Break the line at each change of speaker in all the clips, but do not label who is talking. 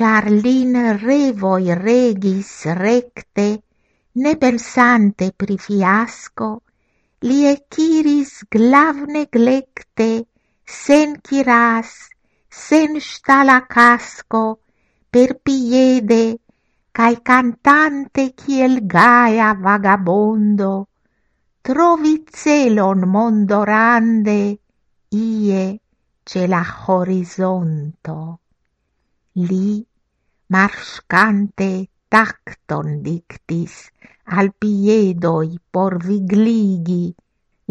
char lin revoi regis recte, ne pensante pri fiasco, li echiris glav neglecte, sen kiras, sen stala casco, per piede, cae cantante kiel gaia vagabondo, trovi celon mondorande, ie ce la horizonto. Li, marscante, tacton dictis al piedoi por vigligi,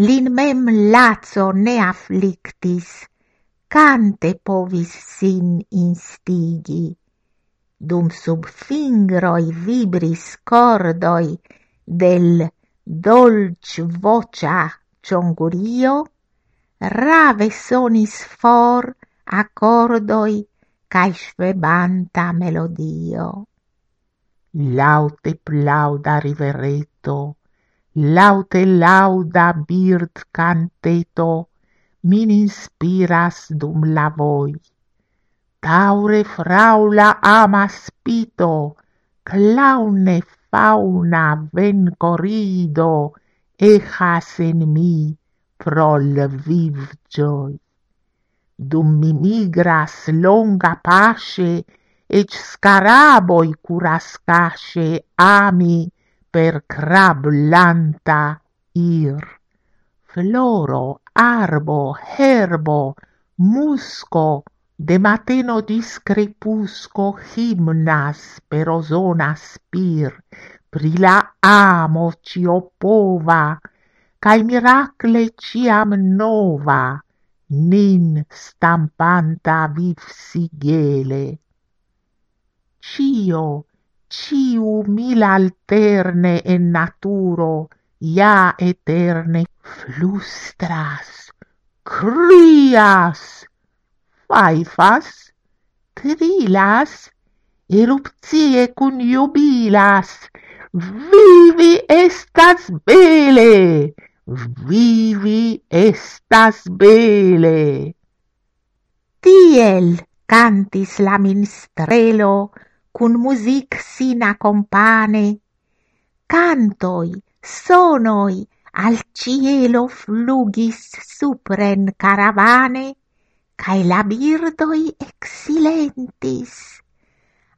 lin mem lazo ne afflictis, cante povis sin instigi. Dum sub fingroi vibris cordoi del dolc vocia ciongurio, rave sonis for accordoi cae svebanta melodio.
Laute plauda rivereto, laute lauda bird canteto, min inspiras dum la voi. Taure fraula ama spito, claune fauna ven corrido, ejas en mi prol viv joy dum mi migras longa pace, ec scaraboi curascace ami per crab lanta ir. Floro, arbo, herbo, musco, de mateno discrepusco himnas per ozona spir, pri la amo cio pova, cae miracle ciam nova, nin stampanta viv sigele. Cio, ciu mil alterne en naturo, ja eterne flustras, crias, faifas, trilas, erupcie cun jubilas, vivi estas bele, vivi estas bele.
Tiel cantis la minstrelo cun music sin accompane, cantoi, sonoi, al cielo flugis supren caravane, cae la birdoi exilentis.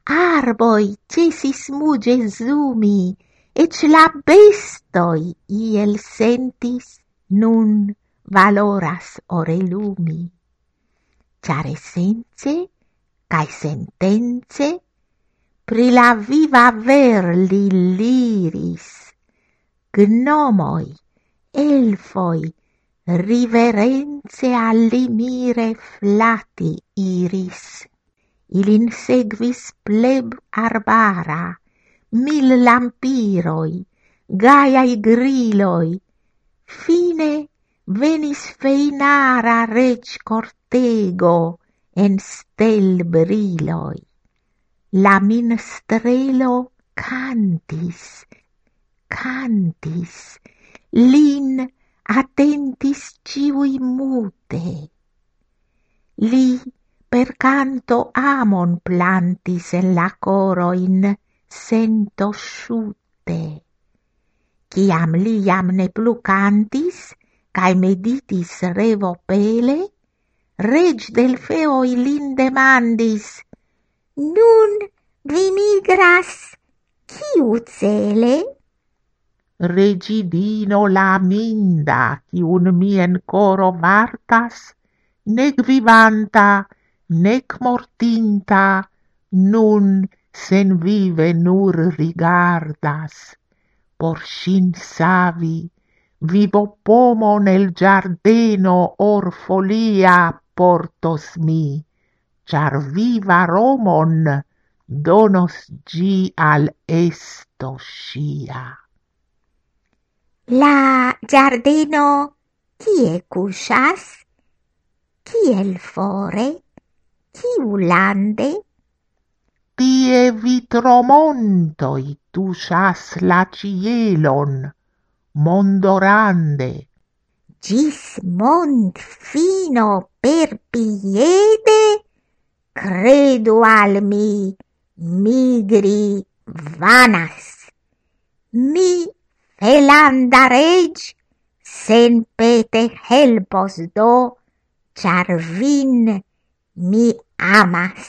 Arboi cesis muge zumi, ec la bestoi iel sentis nun valoras orelumi. Char essence, cae sentenze, pri la viva ver li liris, gnomoi, elfoi, riverence allimire flati iris. Ilin segvis pleb arbara, mil lampiroi, gaiai griloi, fine venis feinara reg cortego en stel briloi. La minstrelo cantis, cantis, lin attentis ciui mute. Li per canto amon plantis en la coroin, sento sciute. Ciam liam ne plu cantis, cae meditis revo pele, reg del feoi lin demandis, Nun vi migras, ciu cele?
Regidino la minda, ciun mien coro vartas, nec vivanta, nec mortinta, nun sen vive nur rigardas, por sin savi, vivo pomo nel giardeno or folia portos mi, char viva romon donos gi al esto scia.
La giardeno kie cusas? Kiel fore? Kiu lande?
Tie vitromontoi tuŝas la cielon, mondorande.
Gis mond fino per piede? credu al mi migri vanas. Mi felanda reg sen pete helpos do, char vin mi amas.